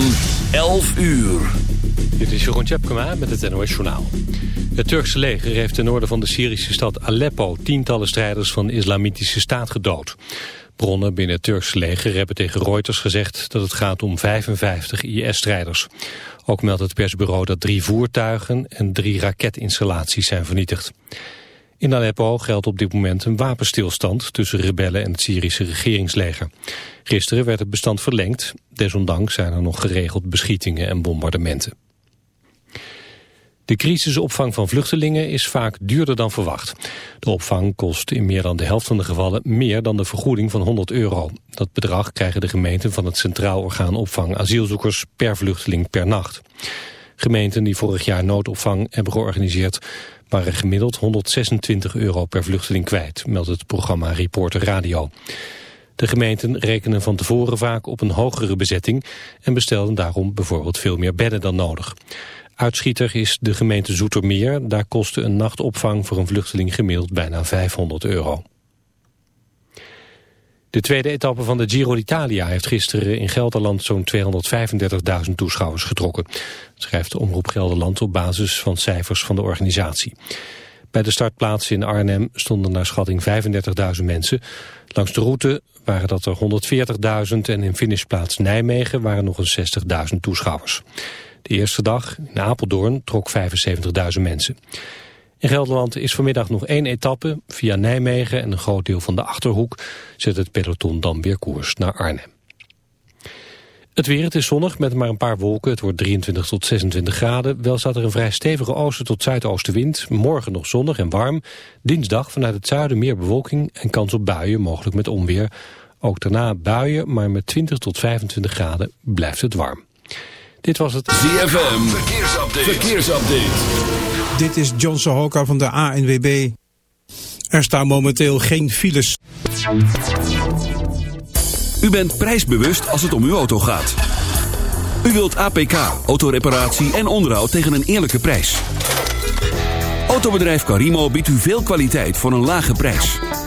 van 11 uur. Dit is Jeroen Tjepkema met het NOS Journaal. Het Turkse leger heeft ten noorden van de Syrische stad Aleppo... tientallen strijders van de Islamitische Staat gedood. Bronnen binnen het Turkse leger hebben tegen Reuters gezegd... dat het gaat om 55 IS-strijders. Ook meldt het persbureau dat drie voertuigen en drie raketinstallaties zijn vernietigd. In Aleppo geldt op dit moment een wapenstilstand tussen rebellen en het Syrische regeringsleger. Gisteren werd het bestand verlengd. Desondanks zijn er nog geregeld beschietingen en bombardementen. De crisisopvang van vluchtelingen is vaak duurder dan verwacht. De opvang kost in meer dan de helft van de gevallen meer dan de vergoeding van 100 euro. Dat bedrag krijgen de gemeenten van het Centraal Orgaan Opvang Asielzoekers per vluchteling per nacht. Gemeenten die vorig jaar noodopvang hebben georganiseerd waren gemiddeld 126 euro per vluchteling kwijt, meldt het programma Reporter Radio. De gemeenten rekenen van tevoren vaak op een hogere bezetting en bestelden daarom bijvoorbeeld veel meer bedden dan nodig. Uitschieter is de gemeente Zoetermeer. Daar kostte een nachtopvang voor een vluchteling gemiddeld bijna 500 euro. De tweede etappe van de Giro d'Italia heeft gisteren in Gelderland zo'n 235.000 toeschouwers getrokken. Schrijft de Omroep Gelderland op basis van cijfers van de organisatie. Bij de startplaats in Arnhem stonden naar schatting 35.000 mensen. Langs de route waren dat er 140.000 en in finishplaats Nijmegen waren nog eens 60.000 toeschouwers. De eerste dag in Apeldoorn trok 75.000 mensen. In Gelderland is vanmiddag nog één etappe. Via Nijmegen en een groot deel van de Achterhoek zet het peloton dan weer koers naar Arnhem. Het weer, het is zonnig met maar een paar wolken. Het wordt 23 tot 26 graden. Wel staat er een vrij stevige oosten tot zuidoostenwind. Morgen nog zonnig en warm. Dinsdag vanuit het zuiden meer bewolking en kans op buien, mogelijk met onweer. Ook daarna buien, maar met 20 tot 25 graden blijft het warm. Dit was het ZFM Verkeersupdate. Verkeersupdate. Dit is John Sohoka van de ANWB. Er staan momenteel geen files. U bent prijsbewust als het om uw auto gaat. U wilt APK, autoreparatie en onderhoud tegen een eerlijke prijs. Autobedrijf Carimo biedt u veel kwaliteit voor een lage prijs.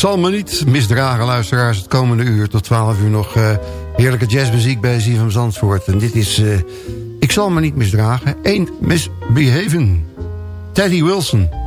Zal me niet misdragen, luisteraars. Het komende uur tot 12 uur nog eh, heerlijke jazzmuziek bij ZFM Zandvoort. En dit is eh, Ik zal me niet misdragen. Ain't misbehaven. Teddy Wilson.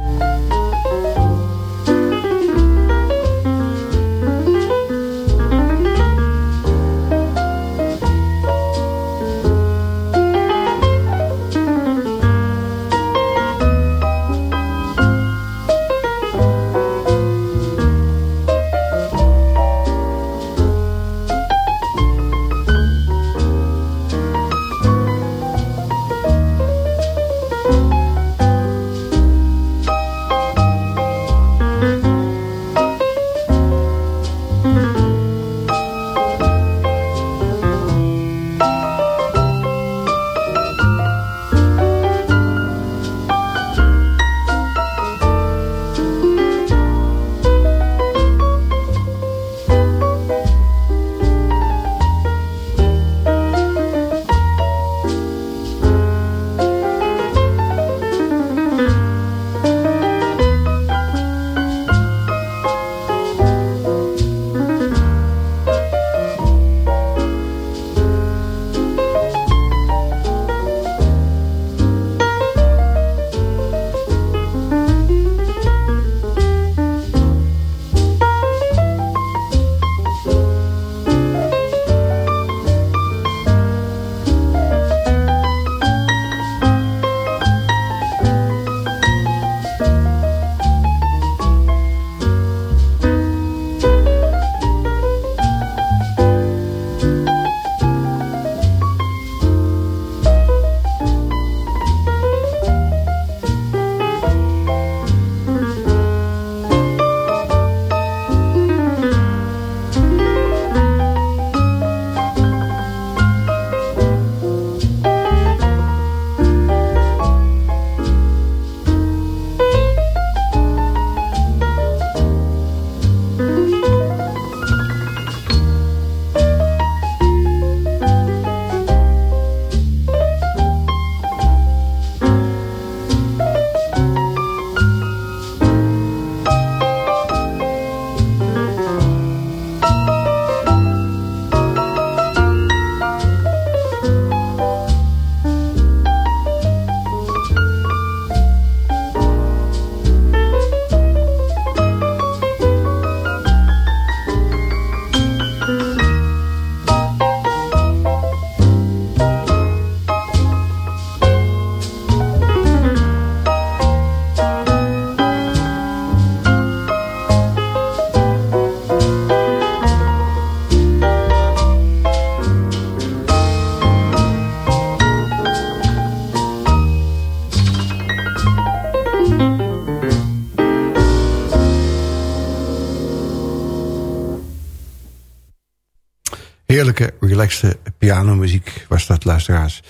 Relaxte pianomuziek was dat, luisteraars.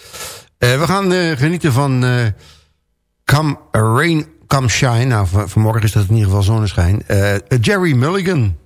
Eh, we gaan eh, genieten van eh, Come Rain, Come Shine. Nou, van- vanmorgen is dat in ieder geval zonneschijn. Jerry Mulligan.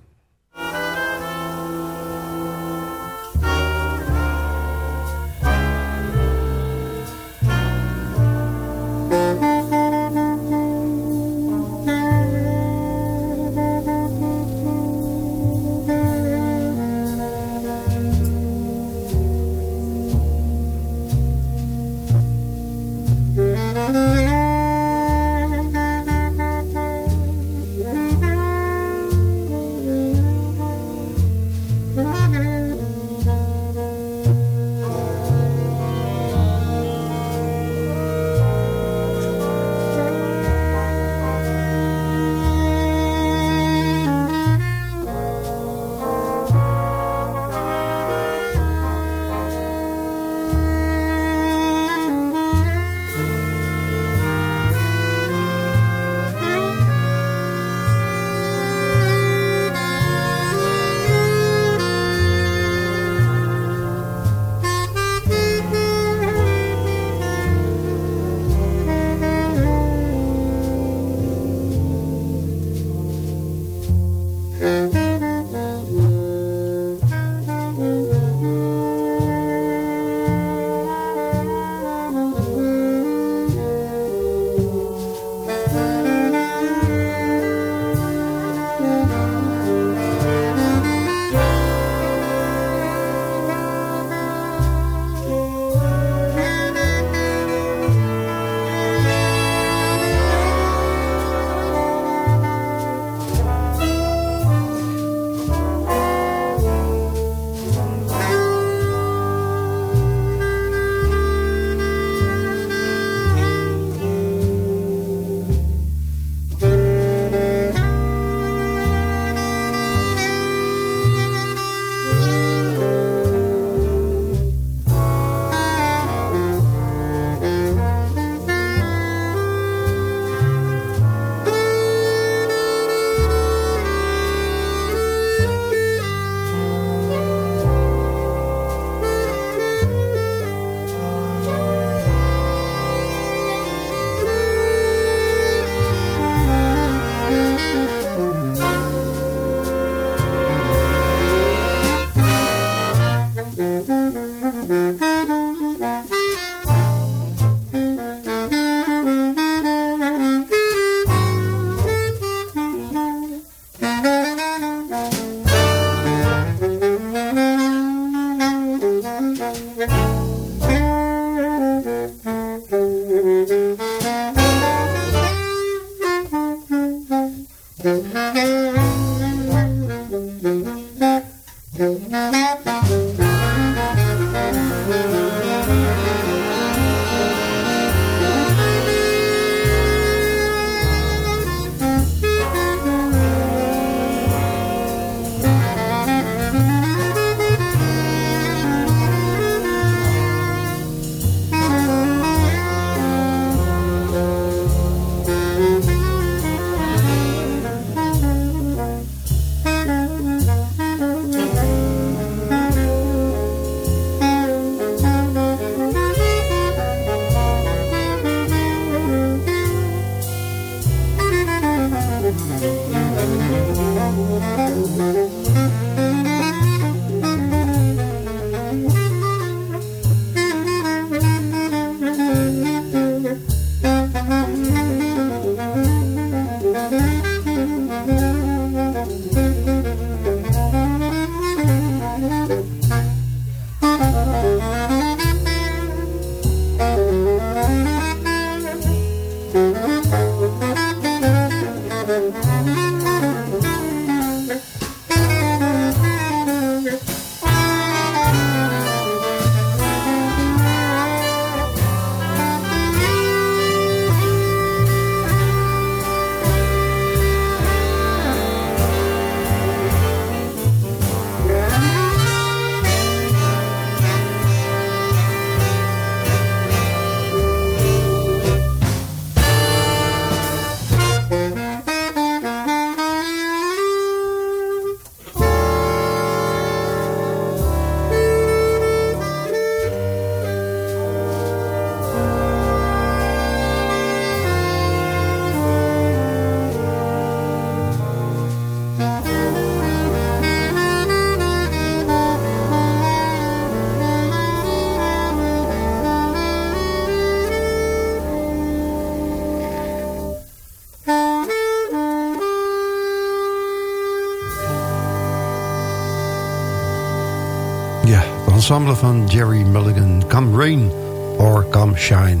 Ensemble van Jerry Mulligan. Come rain or come shine.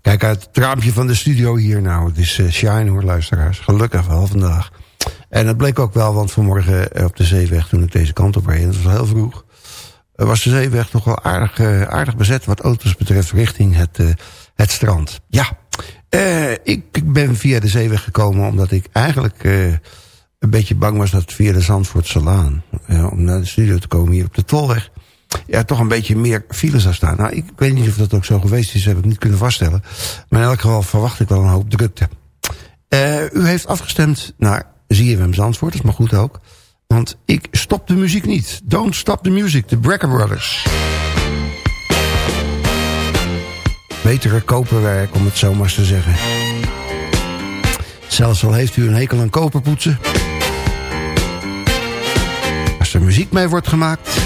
Kijk uit het raampje van de studio hier nou. Het is uh, shine hoor, luisteraars. Gelukkig wel vandaag. En dat bleek ook wel, want vanmorgen eh, op de zeeweg... toen ik deze kant op reed, dat was heel vroeg... Eh, was de zeeweg toch wel aardig, aardig bezet... wat auto's betreft richting het, het strand. Ja, ik, ik, ben via de zeeweg gekomen... omdat ik eigenlijk een beetje bang was dat via de Zandvoortse Laan... om naar de studio te komen hier op de Tolweg ja, toch een beetje meer files zou staan. Nou, ik weet niet of dat ook zo geweest is, heb ik niet kunnen vaststellen. Maar in elk geval verwacht ik wel een hoop drukte. Uh, u heeft afgestemd naar ZFM Zandvoort, dat is maar goed ook. Want ik stop de muziek niet. Don't stop the music, de Brecker Brothers. Betere koperwerk, om het zo maar te zeggen. Zelfs al heeft u een hekel aan koperpoetsen. Als er muziek mee wordt gemaakt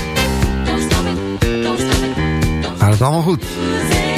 gaat het allemaal goed.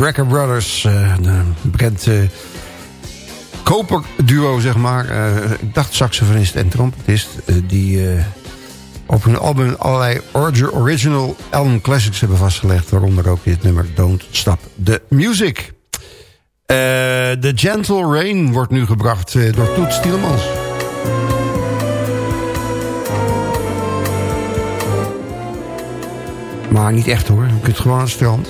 Brecker Brothers. Uh, een bekend uh, koperduo, zeg maar. Ik dacht saxofonist en trompetist. die op hun album allerlei original album classics hebben vastgelegd. Waaronder ook dit nummer Don't Stop the Music. Eh, The Gentle Rain wordt nu gebracht eh, door Toet Stielmans. Maar niet echt hoor, je kunt gewoon aan het strand.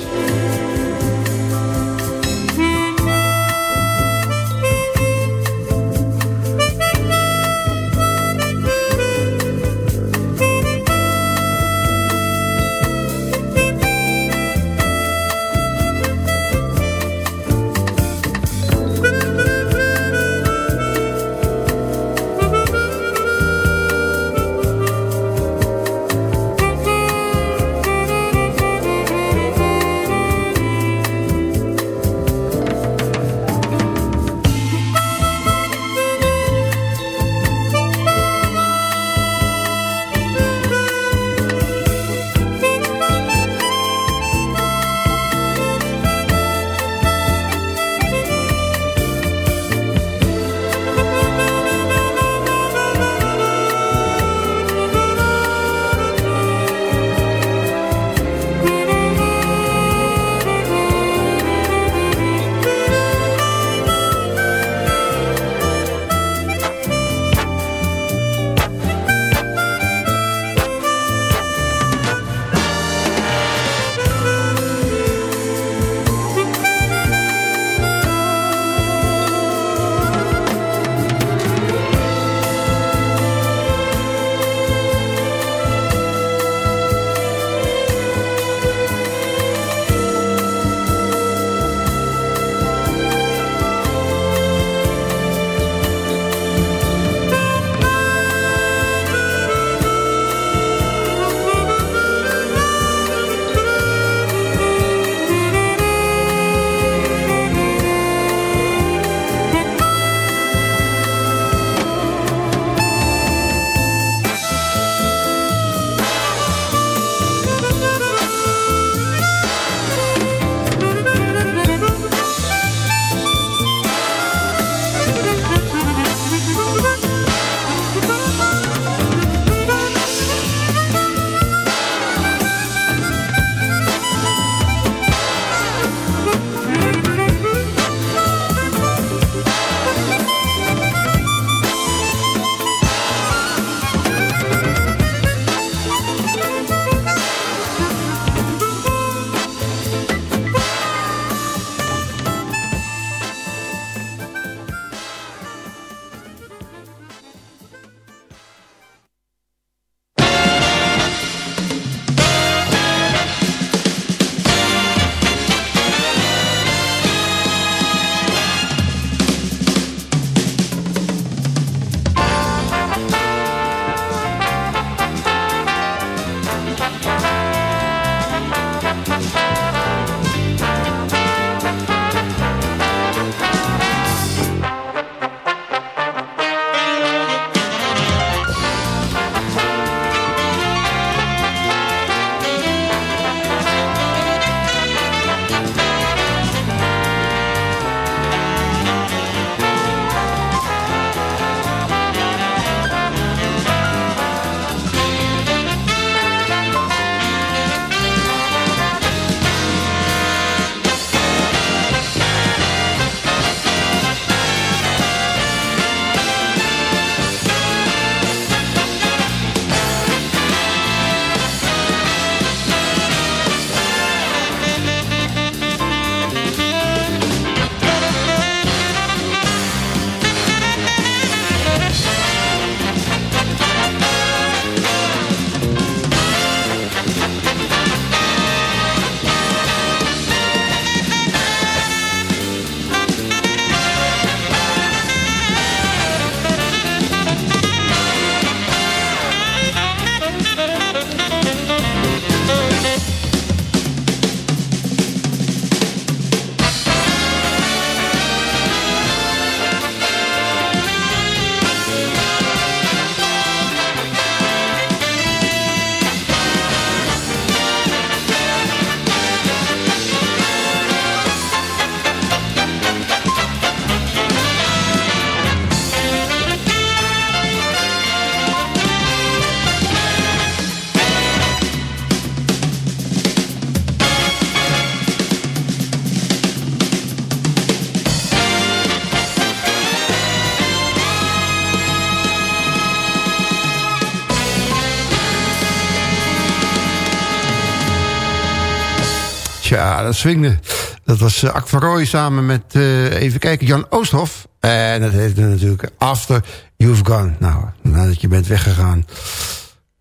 Tja, dat swingde. Dat was uh, samen met, uh, even kijken, Jan Oosthof. En dat heette natuurlijk After You've Gone. Nou, nadat je bent weggegaan.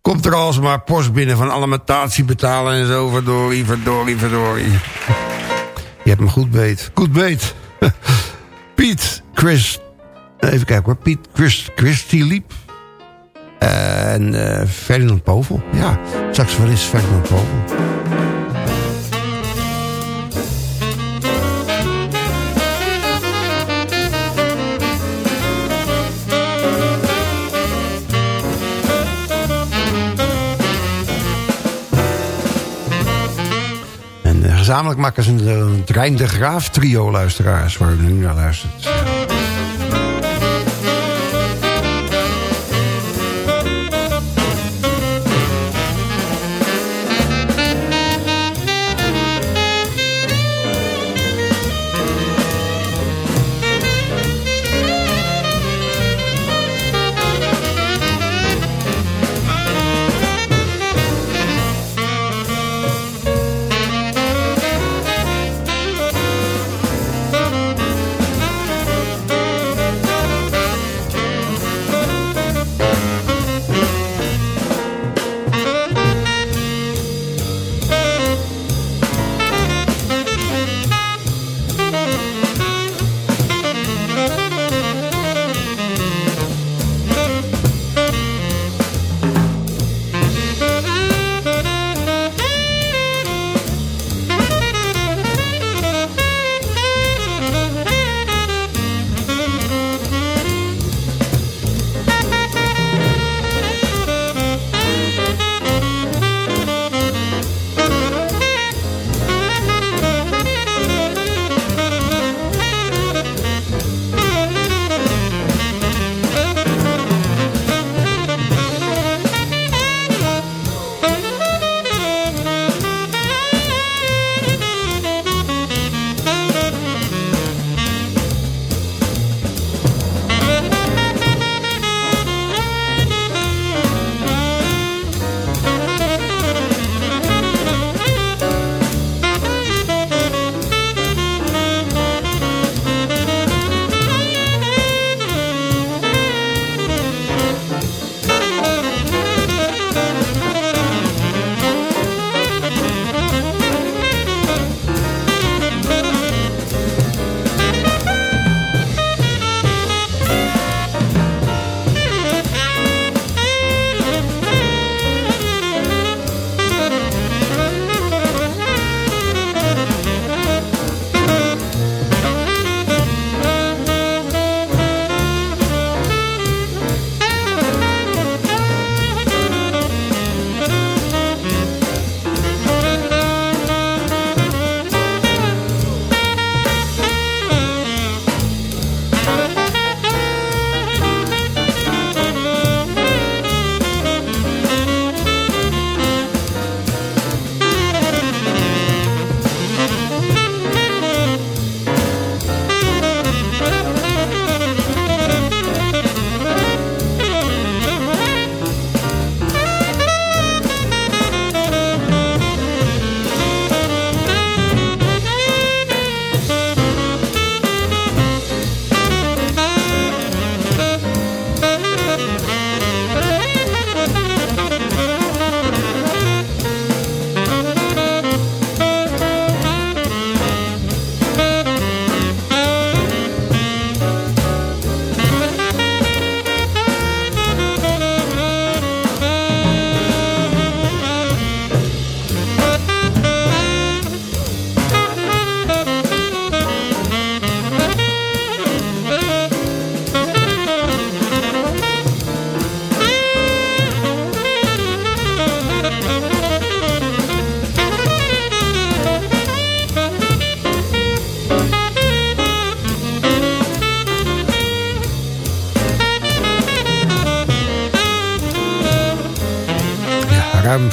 Komt er alsmaar post binnen van alimentatie betalen en zo. Verdorie, verdorie, verdorie. Je hebt me goed beet. Goed beet. Piet, Chris... Even kijken hoor. Piet, Chris, Christy Liep. En uh, Ferdinand Povel. Ja, saxofonist Ferdinand Povel. Gezamenlijk maken ze een, een Trein de Graaf trio luisteraars... waar we nu naar luistert.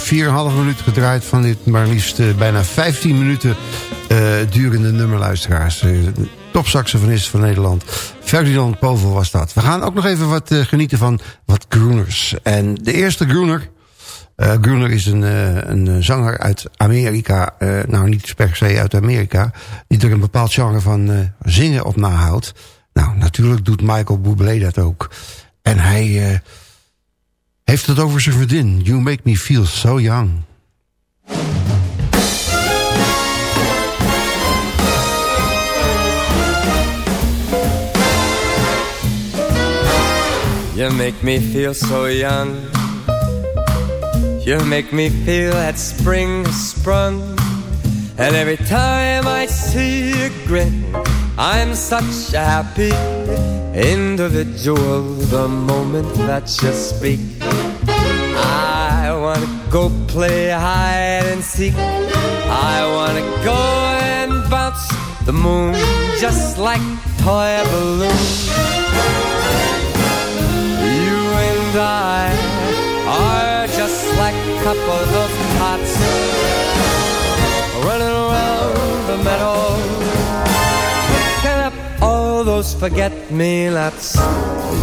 4,5 minuut gedraaid van dit maar liefst uh, bijna 15 minuten uh, durende nummerluisteraars. Uh, topsaxofonist van Nederland. Ferdinand Povel was dat. We gaan ook nog even wat genieten van wat groeners. En de eerste groener Gruner is een, een zanger uit Amerika. Nou, niet per se uit Amerika. Die er een bepaald genre van zingen op nahoudt. Nou, natuurlijk doet Michael Bublé dat ook. En hij heeft het over zijn vriendin. You make me feel so young. You make me feel so young. You make me feel that spring has sprung. And every time I see you grin, I'm such a happy individual. The moment that you speak, go play hide and seek. I wanna go and bounce the moon just like toy balloons. You and I are just like a couple of tots running around the meadow, picking up all those forget-me-nots.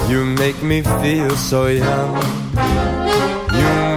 You make me feel so young.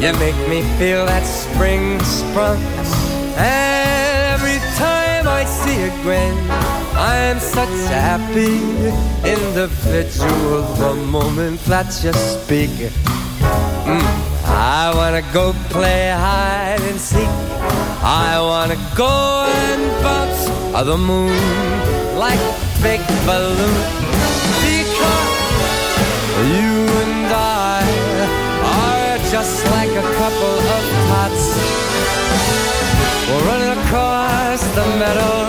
you make me feel that spring sprung. And every time I see a grin, I'm such a happy individual. The moment that you speak. Mm. I wanna go play hide and seek. I wanna go and bounce on the moon like a big balloon. Because you and I are just like across the meadow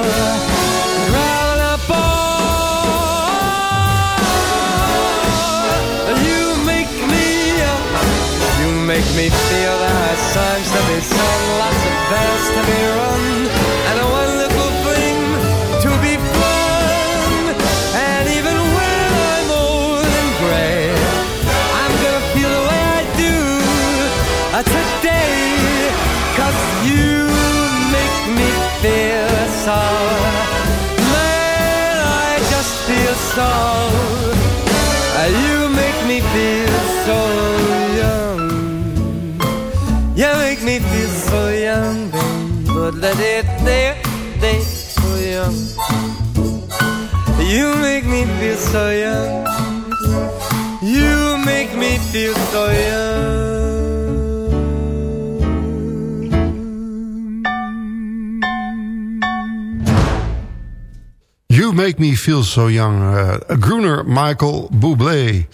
make me feel there are songs to be sung, so young. You make me feel so young. You Make Me Feel So Young. Uh, Groener Michael Bublé.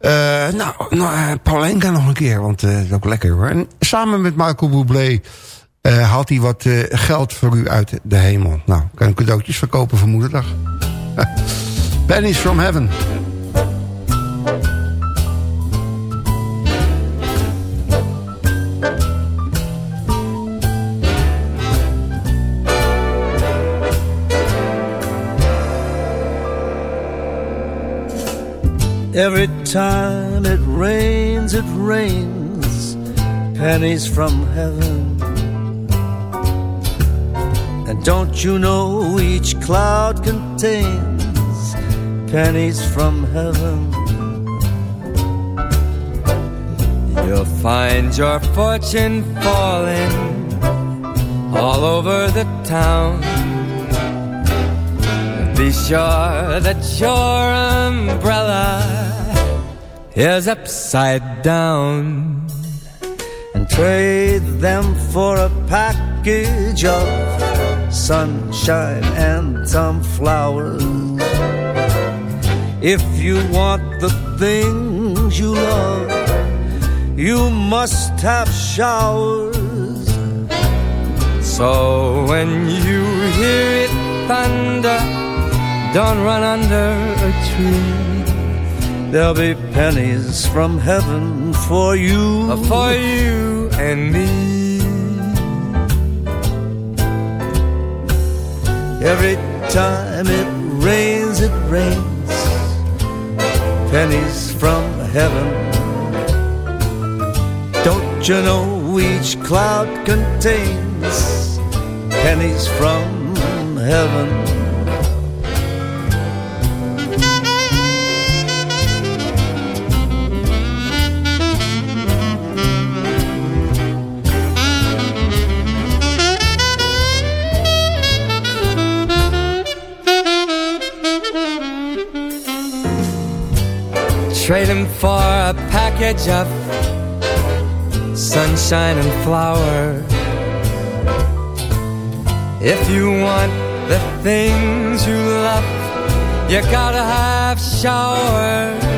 Uh, nou, nou uh, Paulenka nog een keer, want uh, dat is ook lekker hoor. En samen met Michael Bublé haalt hij wat geld voor u uit de hemel. Nou, kan cadeautjes verkopen voor moederdag. Pennies from Heaven. Every time it rains, it rains pennies from heaven. And don't you know each cloud contains pennies from heaven? You'll find your fortune falling all over the town be sure that your umbrella is upside down. And trade them for a package of sunshine and some flowers. If you want the things you love, you must have showers. So when you hear it thunder, don't run under a tree. There'll be pennies from heaven for you. Uh, for you and me. Every time it rains, it rains pennies from heaven. Don't you know each cloud contains pennies from heaven? Trade him for a package of sunshine and flower. If you want the things you love, you gotta have showers.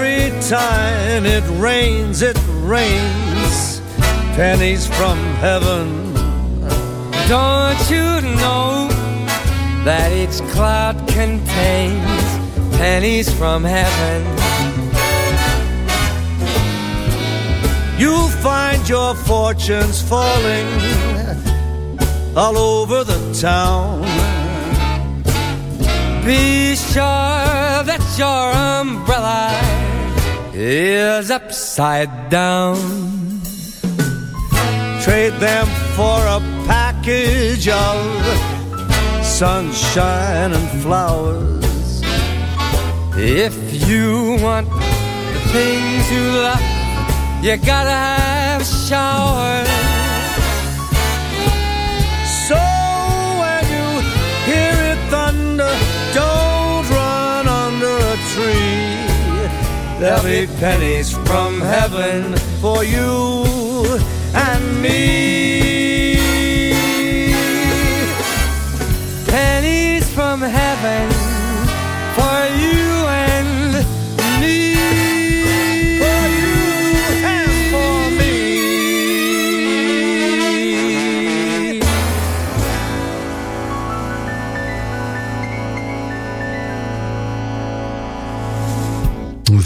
Every time it rains, it rains pennies from heaven. Don't you know that each cloud contains pennies from heaven? You'll find your fortunes falling all over the town. Be sure that your umbrella is upside down. Trade them for a package of sunshine and flowers. If you want the things you love, you gotta have showers. There'll be pennies from heaven for you and me. Pennies from heaven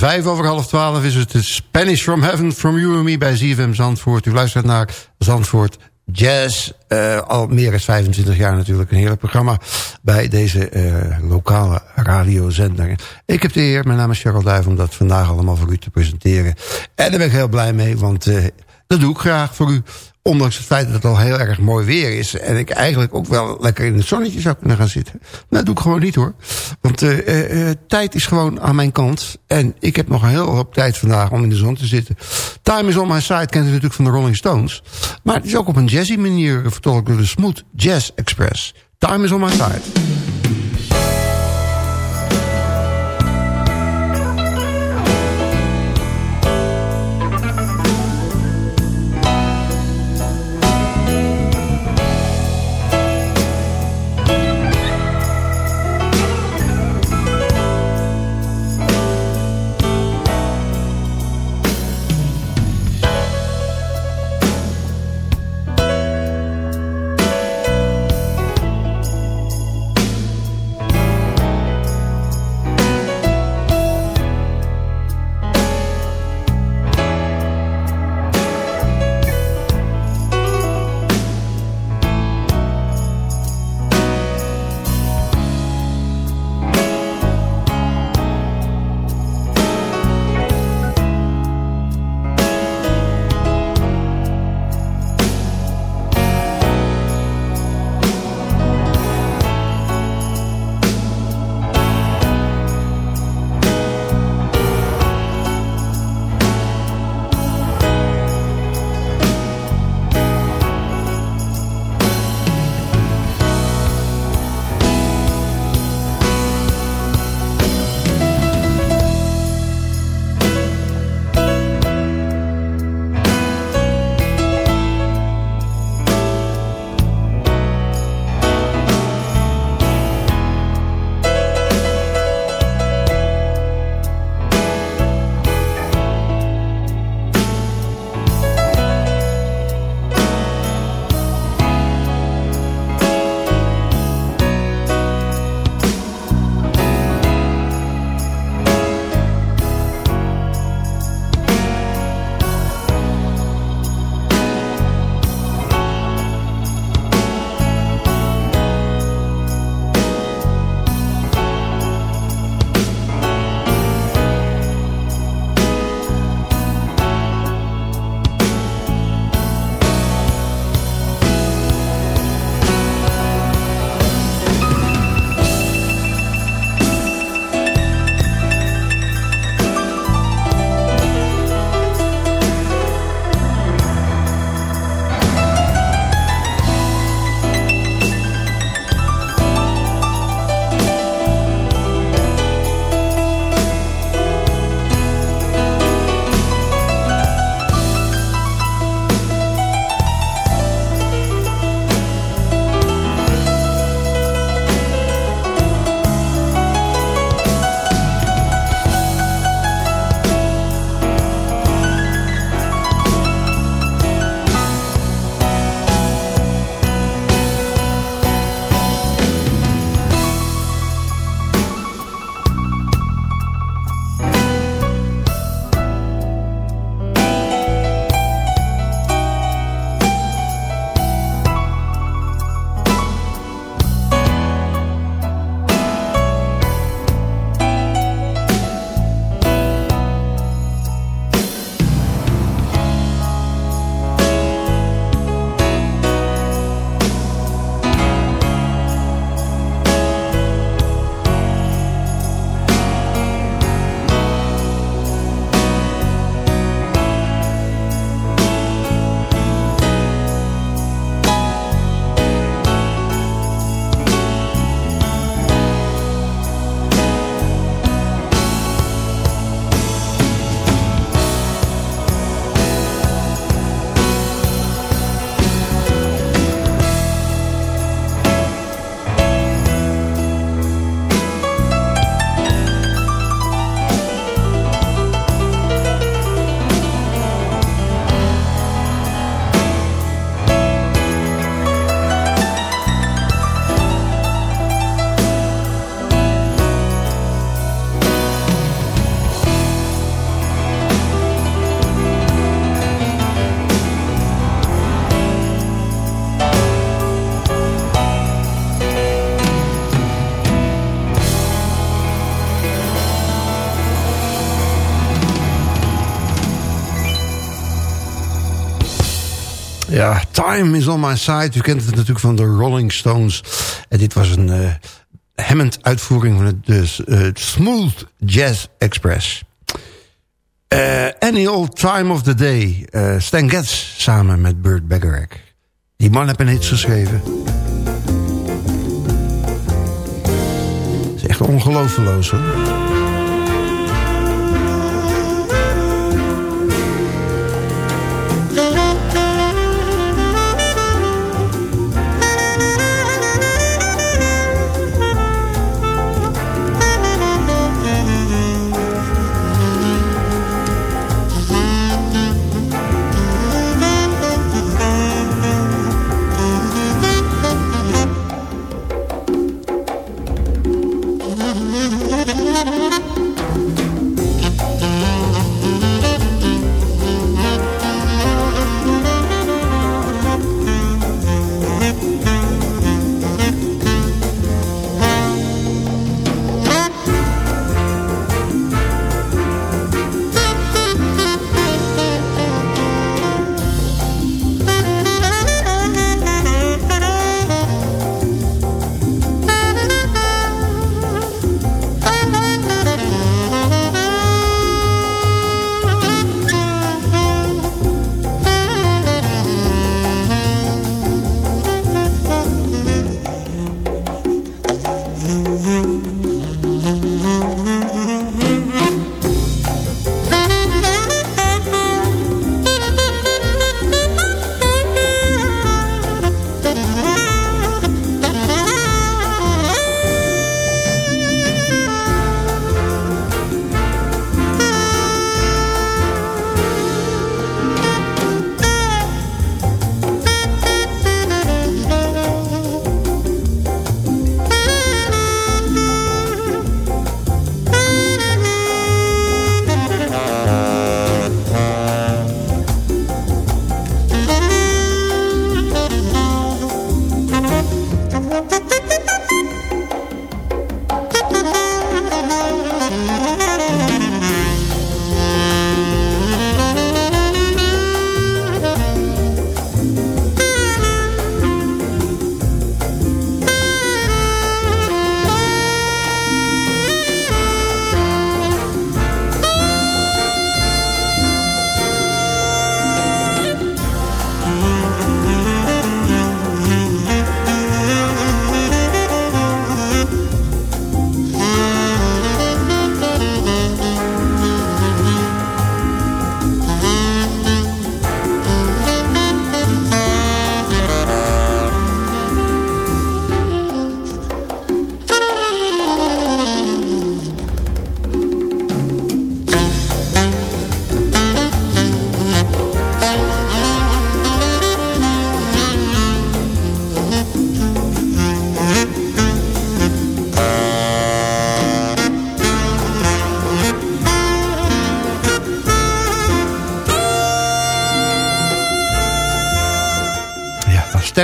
5 over half twaalf is het Spanish from Heaven from You and Me bij ZFM Zandvoort. U luistert naar Zandvoort Jazz. eh, al meer dan 25 jaar natuurlijk. Een heerlijk programma bij deze eh, lokale radiozender. Ik heb de eer, mijn naam is Cheryl Duijf, om dat vandaag allemaal voor u te presenteren. En daar ben ik heel blij mee, want eh, dat doe ik graag voor u. Ondanks het feit dat het al heel erg mooi weer is. En ik eigenlijk ook wel lekker in het zonnetje zou kunnen gaan zitten. Maar dat doe ik gewoon niet hoor. Want eh, eh, eh, tijd is gewoon aan mijn kant. En ik heb nog een heel hoop tijd vandaag om in de zon te zitten. Time is on my side kent u natuurlijk van de Rolling Stones. Maar het is ook op een jazzy manier vertolkt door de Smooth Jazz Express. Time is on my side. Time is on my side. U kent het natuurlijk van de Rolling Stones. En dit was een uh, Hammond-uitvoering van het dus, uh, Smooth Jazz Express. Uh, any Old Time of the Day. Stan Getz samen met Burt Bacharach. Die man heeft een hits geschreven. is echt ongelooflijk hoor.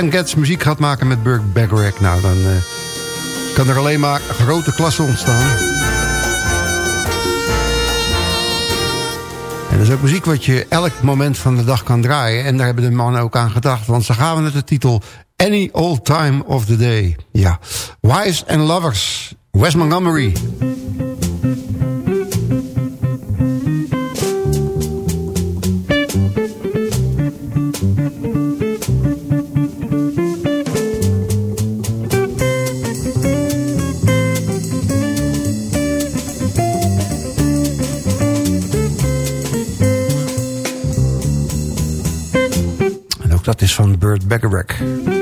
Stan Getz muziek gaat maken met Burke Bacharach... nou, dan uh, kan er alleen maar grote klasse ontstaan. En dat is ook muziek wat je elk moment van de dag kan draaien. En daar hebben de mannen ook aan gedacht. Want ze gaan met de titel Any Old Time of the Day. Ja. Wives and Lovers. Wes Montgomery. Is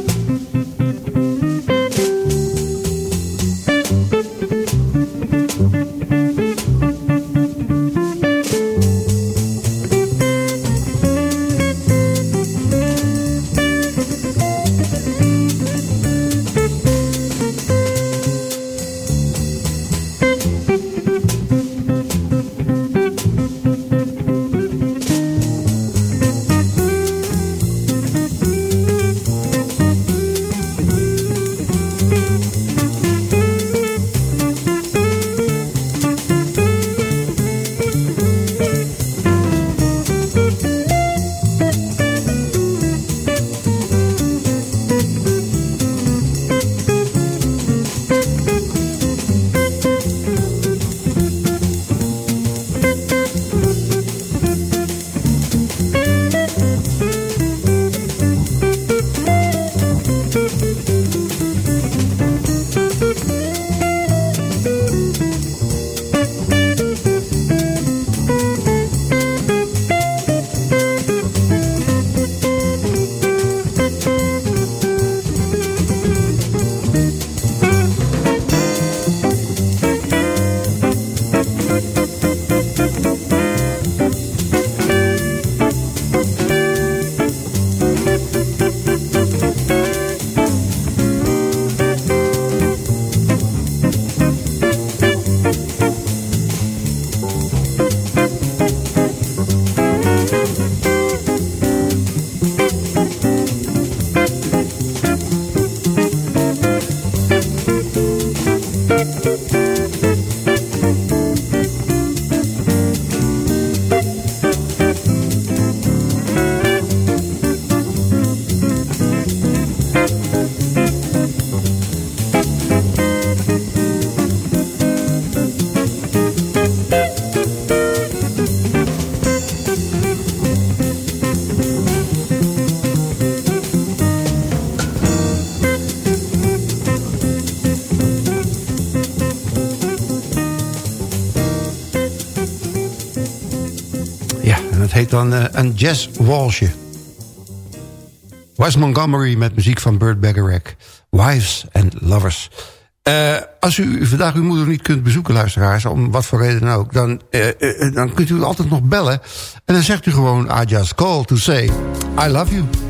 een jazz walsje. Wes Montgomery met muziek van Burt Bacharach. Wives and Lovers. Uh, als u vandaag uw moeder niet kunt bezoeken, luisteraars... om wat voor reden ook... dan, uh, dan kunt u altijd nog bellen. En dan zegt u gewoon... I just call to say I love you.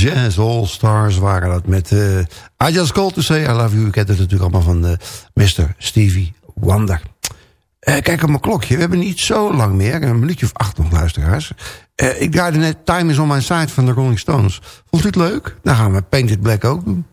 Jazz All Stars waren dat met... Uh, I Just Called To Say I Love You. Ik kent het natuurlijk allemaal van uh, Mr. Stevie Wonder. Uh, kijk op mijn klokje. We hebben niet zo lang meer. Een minuutje of acht nog, luisteraars. Ik draaide net Time Is On My Side van de Rolling Stones. Vond u het leuk? Dan gaan we Painted Black ook doen.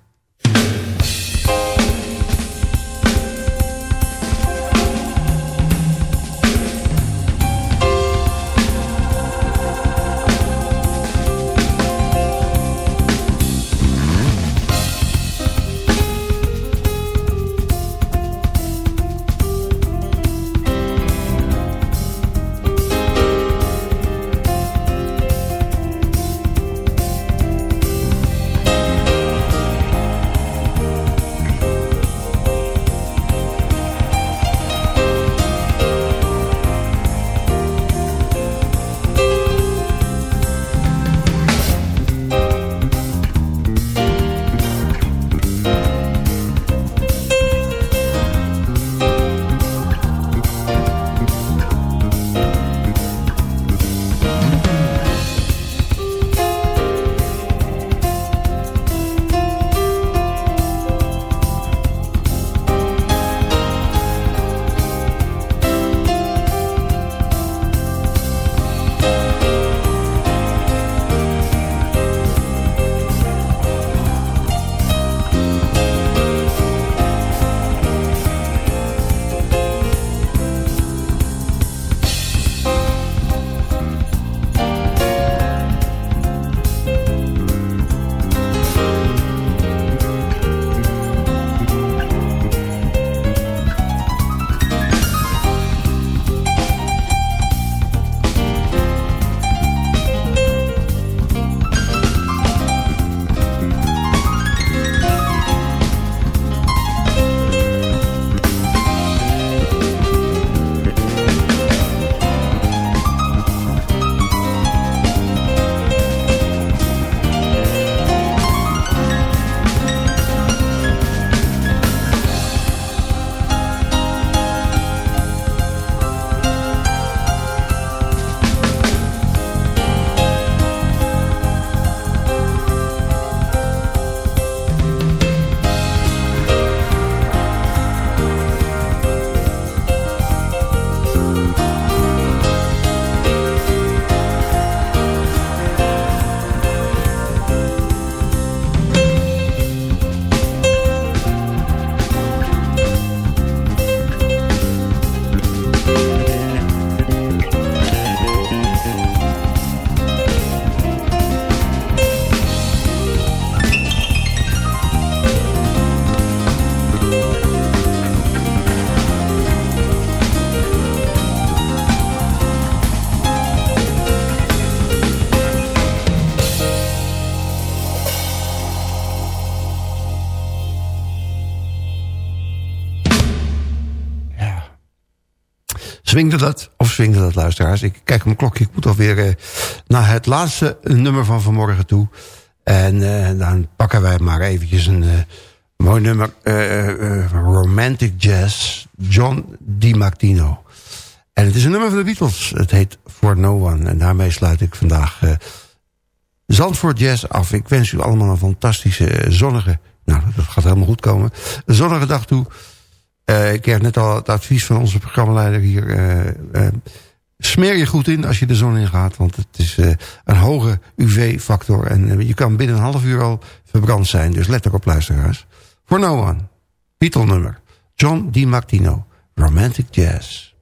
Swingde dat, of swingde dat luisteraars? Ik kijk op mijn klokje, ik moet alweer uh, naar het laatste nummer van vanmorgen toe. En uh, dan pakken wij maar eventjes een uh, mooi nummer. Romantic Jazz, John DiMartino. En het is een nummer van de Beatles. Het heet For No One. En daarmee sluit ik vandaag Zandvoort Jazz af. Ik wens u allemaal een fantastische, zonnige... Nou, dat gaat helemaal goed komen. Zonnige dag toe. Uh, ik heb net al het advies van onze programmaleider hier. Uh, uh, smeer je goed in als je de zon in gaat. Want het is een hoge UV-factor. En je kan binnen een half uur al verbrand zijn. Dus let erop luisteraars. For No One. Beatle nummer. John DiMartino. Romantic Jazz.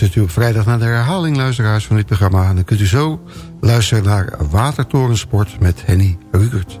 Luistert u op vrijdag naar de herhaling, luisteraars van dit programma. En dan kunt u zo luisteren naar Watertorensport met Henny Rukert.